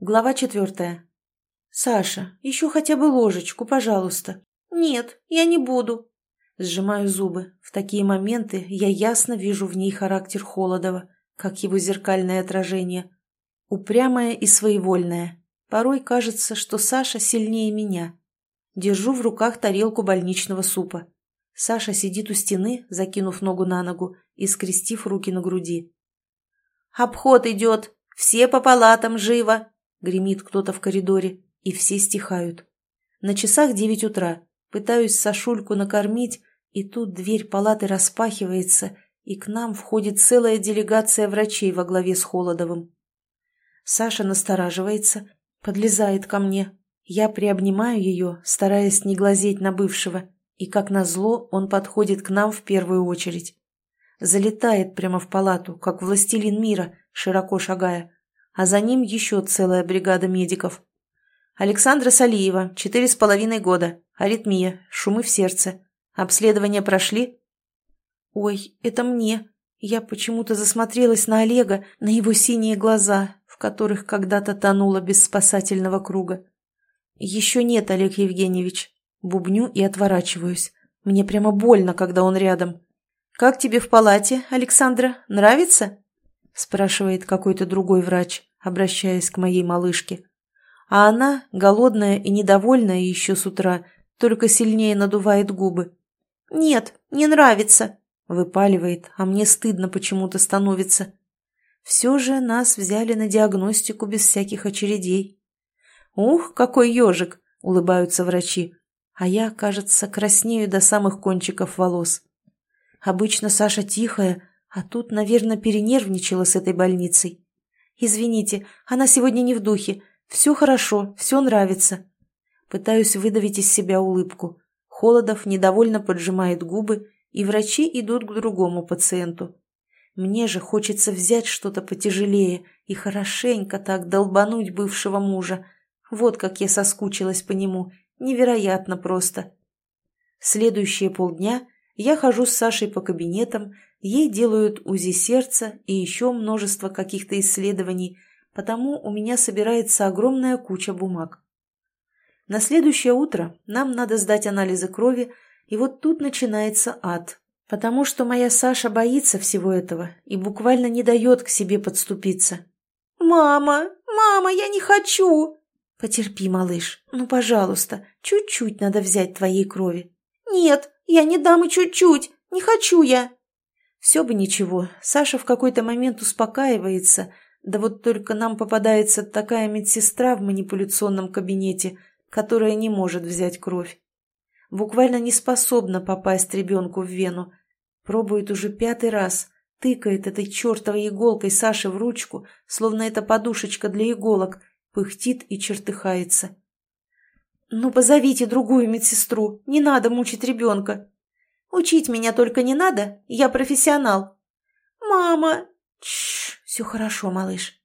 Глава четвертая. «Саша, еще хотя бы ложечку, пожалуйста». «Нет, я не буду». Сжимаю зубы. В такие моменты я ясно вижу в ней характер Холодова, как его зеркальное отражение. Упрямая и своевольная. Порой кажется, что Саша сильнее меня. Держу в руках тарелку больничного супа. Саша сидит у стены, закинув ногу на ногу и скрестив руки на груди. «Обход идет! Все по палатам живо!» Гремит кто-то в коридоре, и все стихают. На часах девять утра. Пытаюсь Сашульку накормить, и тут дверь палаты распахивается, и к нам входит целая делегация врачей во главе с Холодовым. Саша настораживается, подлезает ко мне. Я приобнимаю ее, стараясь не глазеть на бывшего, и, как назло, он подходит к нам в первую очередь. Залетает прямо в палату, как властелин мира, широко шагая а за ним еще целая бригада медиков. Александра Салиева, четыре с половиной года, аритмия, шумы в сердце. Обследование прошли? Ой, это мне. Я почему-то засмотрелась на Олега, на его синие глаза, в которых когда-то тонула без спасательного круга. Еще нет, Олег Евгеньевич. Бубню и отворачиваюсь. Мне прямо больно, когда он рядом. «Как тебе в палате, Александра? Нравится?» спрашивает какой-то другой врач обращаясь к моей малышке. А она, голодная и недовольная еще с утра, только сильнее надувает губы. «Нет, не нравится», — выпаливает, а мне стыдно почему-то становится. Все же нас взяли на диагностику без всяких очередей. «Ух, какой ежик!» — улыбаются врачи. А я, кажется, краснею до самых кончиков волос. Обычно Саша тихая, а тут, наверное, перенервничала с этой больницей. «Извините, она сегодня не в духе. Все хорошо, все нравится». Пытаюсь выдавить из себя улыбку. Холодов недовольно поджимает губы, и врачи идут к другому пациенту. Мне же хочется взять что-то потяжелее и хорошенько так долбануть бывшего мужа. Вот как я соскучилась по нему. Невероятно просто. Следующие полдня я хожу с Сашей по кабинетам, Ей делают УЗИ сердца и еще множество каких-то исследований, потому у меня собирается огромная куча бумаг. На следующее утро нам надо сдать анализы крови, и вот тут начинается ад, потому что моя Саша боится всего этого и буквально не дает к себе подступиться. «Мама! Мама, я не хочу!» «Потерпи, малыш. Ну, пожалуйста, чуть-чуть надо взять твоей крови». «Нет, я не дам и чуть-чуть. Не хочу я!» Все бы ничего, Саша в какой-то момент успокаивается, да вот только нам попадается такая медсестра в манипуляционном кабинете, которая не может взять кровь. Буквально не способна попасть ребенку в вену. Пробует уже пятый раз, тыкает этой чертовой иголкой Саше в ручку, словно это подушечка для иголок, пыхтит и чертыхается. «Ну, позовите другую медсестру, не надо мучить ребенка», Учить меня только не надо, я профессионал. Мама! Чш, все хорошо, малыш.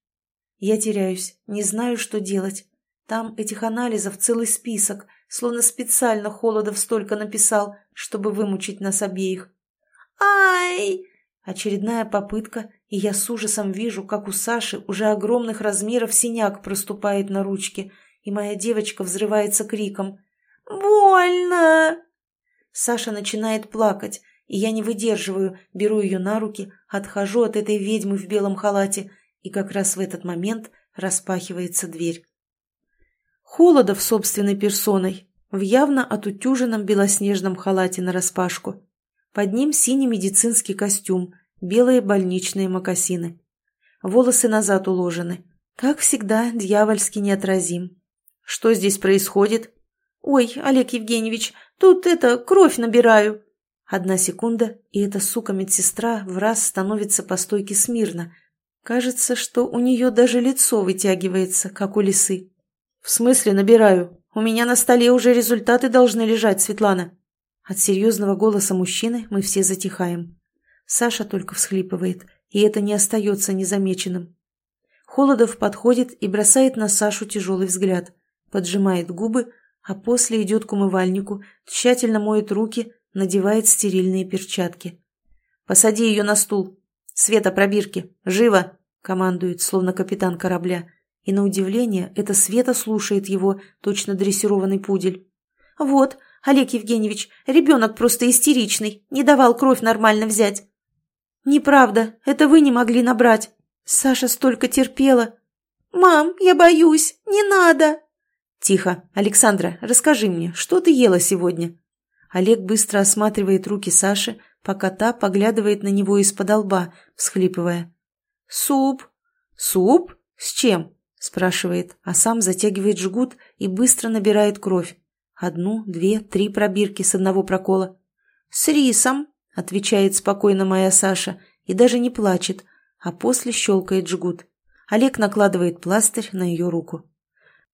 Я теряюсь, не знаю, что делать. Там этих анализов целый список, словно специально Холодов столько написал, чтобы вымучить нас обеих. Ай! Очередная попытка, и я с ужасом вижу, как у Саши уже огромных размеров синяк проступает на ручке, и моя девочка взрывается криком. «Больно!» Саша начинает плакать, и я не выдерживаю, беру ее на руки, отхожу от этой ведьмы в белом халате, и как раз в этот момент распахивается дверь. Холодов собственной персоной, в явно отутюженном белоснежном халате нараспашку. Под ним синий медицинский костюм, белые больничные мокасины. Волосы назад уложены. Как всегда, дьявольски неотразим. Что здесь происходит? «Ой, Олег Евгеньевич, Тут это, кровь набираю. Одна секунда, и эта сука-медсестра в раз становится по стойке смирно. Кажется, что у нее даже лицо вытягивается, как у лисы. «В смысле набираю? У меня на столе уже результаты должны лежать, Светлана». От серьезного голоса мужчины мы все затихаем. Саша только всхлипывает, и это не остается незамеченным. Холодов подходит и бросает на Сашу тяжелый взгляд, поджимает губы, а после идет к умывальнику, тщательно моет руки, надевает стерильные перчатки. «Посади ее на стул. Света, пробирки. Живо!» — командует, словно капитан корабля. И на удивление, это Света слушает его, точно дрессированный пудель. «Вот, Олег Евгеньевич, ребенок просто истеричный, не давал кровь нормально взять». «Неправда, это вы не могли набрать. Саша столько терпела». «Мам, я боюсь, не надо!» «Тихо, Александра, расскажи мне, что ты ела сегодня?» Олег быстро осматривает руки Саши, пока та поглядывает на него из-под лба, всхлипывая. «Суп». «Суп? С чем?» – спрашивает, а сам затягивает жгут и быстро набирает кровь. Одну, две, три пробирки с одного прокола. «С рисом», – отвечает спокойно моя Саша и даже не плачет, а после щелкает жгут. Олег накладывает пластырь на ее руку.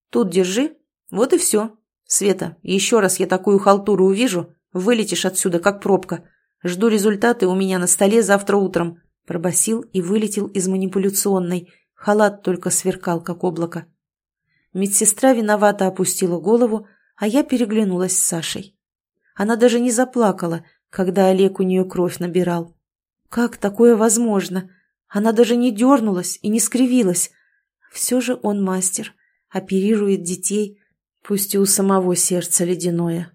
«Тут держи. Вот и все. Света, еще раз я такую халтуру увижу, вылетишь отсюда, как пробка. Жду результаты у меня на столе завтра утром», – пробасил и вылетел из манипуляционной. Халат только сверкал, как облако. Медсестра виновато опустила голову, а я переглянулась с Сашей. Она даже не заплакала, когда Олег у нее кровь набирал. Как такое возможно? Она даже не дернулась и не скривилась. Все же он мастер, оперирует детей, пусть и у самого сердца ледяное.